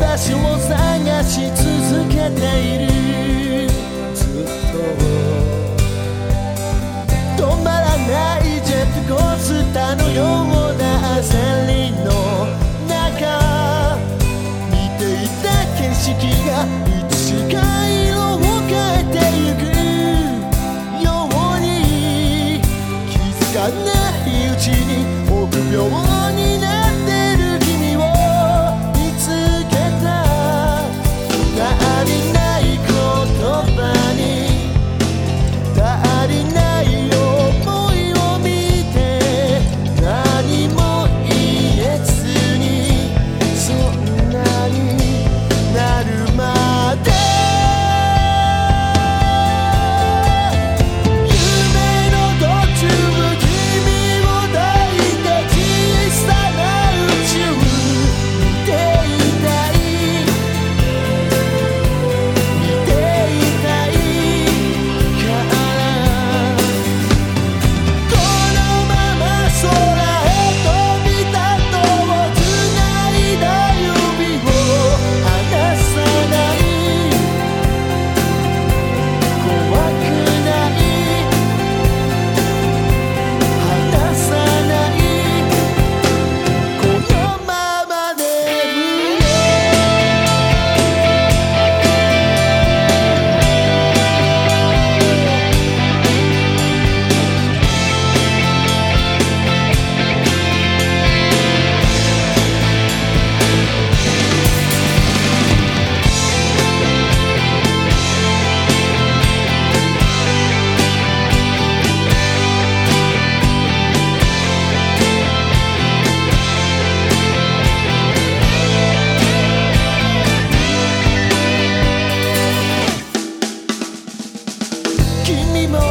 私を探し続けている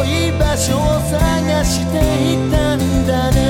い場所を探していたんだね。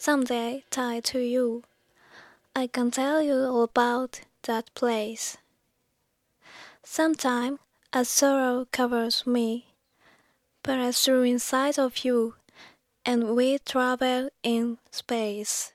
someday tied to you. I can tell you all about that place. Sometime a sorrow covers me, but I see inside of you, and we travel in space.